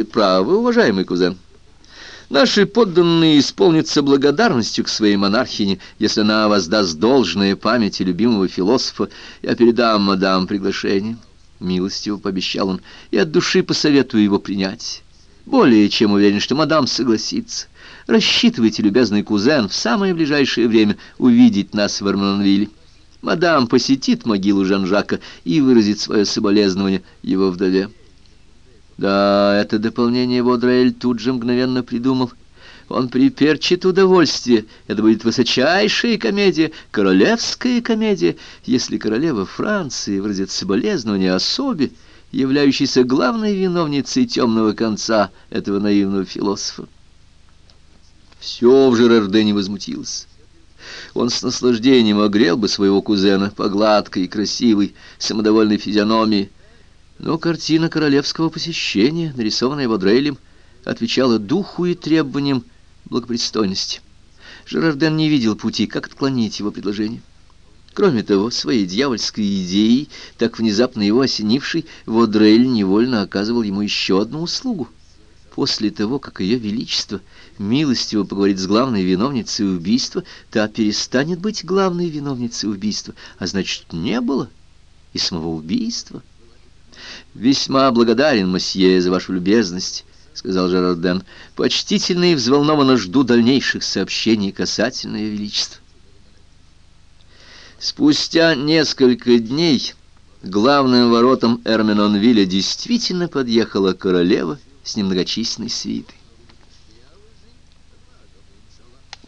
Вы правы, уважаемый кузен. Наши подданные исполнятся благодарностью к своей монархине, если она воздаст должное памяти любимого философа. Я передам мадам приглашение. Милостиво пообещал он, и от души посоветую его принять. Более чем уверен, что мадам согласится. Рассчитывайте, любезный кузен, в самое ближайшее время увидеть нас в Арманвилле. Мадам посетит могилу Жан-Жака и выразит свое соболезнование его вдове. Да, это дополнение Водраэль тут же мгновенно придумал. Он приперчит удовольствие. Это будет высочайшая комедия, королевская комедия, если королева Франции выразит соболезнование особе, являющейся главной виновницей темного конца этого наивного философа. Все в Жерардене возмутилось. Он с наслаждением огрел бы своего кузена по гладкой, красивой, самодовольной физиономии, но картина королевского посещения, нарисованная Водрейлем, отвечала духу и требованиям благопристойности. Жерарден не видел пути, как отклонить его предложение. Кроме того, своей дьявольской идеей, так внезапно его осенившей, Водрель невольно оказывал ему еще одну услугу. После того, как ее величество милостиво поговорит с главной виновницей убийства, та перестанет быть главной виновницей убийства, а значит, не было и самого убийства. «Весьма благодарен, мосье, за вашу любезность», — сказал Жерарден. «Почтительно и взволнованно жду дальнейших сообщений касательно Ее Величества». Спустя несколько дней главным воротам Эрменонвилля действительно подъехала королева с немногочисленной свитой.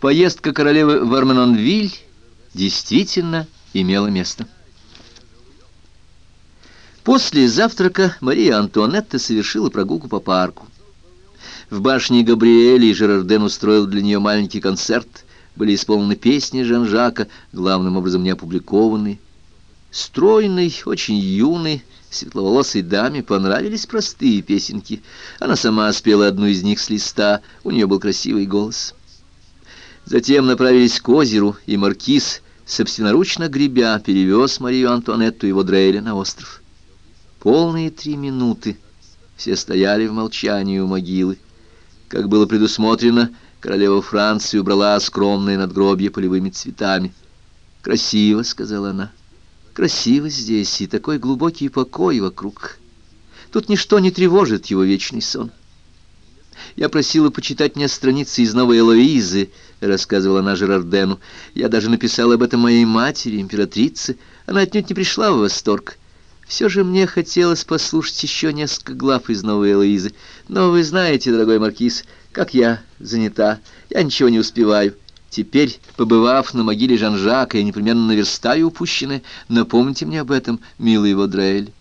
Поездка королевы в Эрменонвиль действительно имела место. После завтрака Мария Антуанетта совершила прогулку по парку. В башне Габриэли Жерарден устроил для нее маленький концерт. Были исполнены песни Жан-Жака, главным образом не опубликованные. Стройной, очень юной, светловолосой даме понравились простые песенки. Она сама спела одну из них с листа, у нее был красивый голос. Затем направились к озеру, и маркиз, собственноручно гребя, перевез Марию Антуанетту и Водреля на остров. Полные три минуты все стояли в молчании у могилы. Как было предусмотрено, королева Франции убрала скромное надгробье полевыми цветами. «Красиво», — сказала она, — «красиво здесь, и такой глубокий покой вокруг. Тут ничто не тревожит его вечный сон». «Я просила почитать мне страницы из новой Элоизы», — рассказывала она Жерардену. «Я даже написала об этом моей матери, императрице. Она отнюдь не пришла в восторг». Все же мне хотелось послушать еще несколько глав из новой Элоизы. Но вы знаете, дорогой маркиз, как я занята. Я ничего не успеваю. Теперь, побывав на могиле Жан-Жака, я непременно наверстаю упущенное. Напомните мне об этом, милый Водраэль.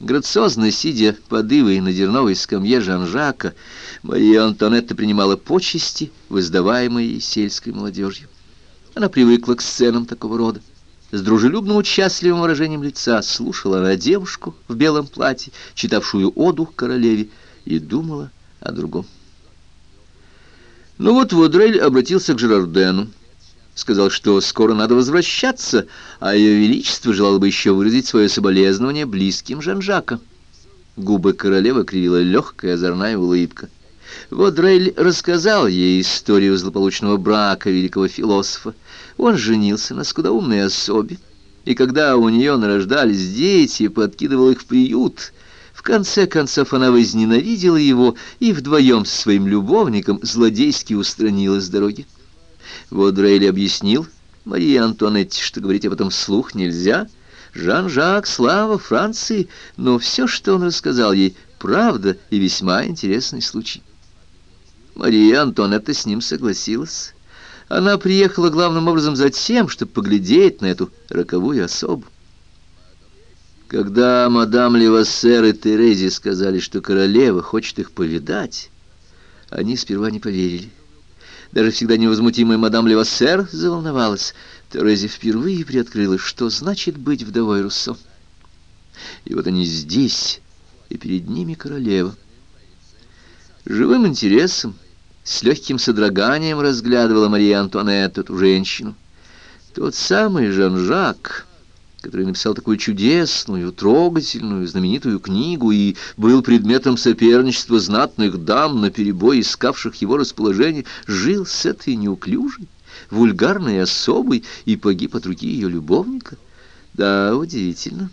Грациозно сидя под ивой на дерновой скамье Жан-Жака, Мария Антонетта принимала почести, воздаваемые сельской молодежью. Она привыкла к сценам такого рода. С дружелюбно-участливым выражением лица слушала она девушку в белом платье, читавшую оду королеве, и думала о другом. Ну вот Водрель обратился к Жерардену. Сказал, что скоро надо возвращаться, а ее величество желало бы еще выразить свое соболезнование близким Жан-Жака. Губы королевы кривила легкая озорная улыбка. Водрель рассказал ей историю злополучного брака великого философа. Он женился на скудоумной особе, и когда у нее нарождались дети, подкидывал их в приют. В конце концов она возненавидела его и вдвоем со своим любовником злодейски устранила с дороги. Водрель объяснил Марии Антуанетте, что говорить об этом вслух нельзя. Жан-Жак, слава Франции, но все, что он рассказал ей, правда и весьма интересный случай. Мария Антуанетта с ним согласилась. Она приехала главным образом за тем, чтобы поглядеть на эту роковую особу. Когда мадам Левассер и Терези сказали, что королева хочет их повидать, они сперва не поверили. Даже всегда невозмутимая мадам Левассер заволновалась. Терези впервые приоткрыла, что значит быть вдовой Руссо. И вот они здесь, и перед ними королева. Живым интересом, с легким содроганием разглядывала Мария Антуанетта эту женщину. Тот самый Жан-Жак, который написал такую чудесную, трогательную, знаменитую книгу и был предметом соперничества знатных дам, наперебой искавших его расположение, жил с этой неуклюжей, вульгарной особой и погиб от руки ее любовника? Да, удивительно.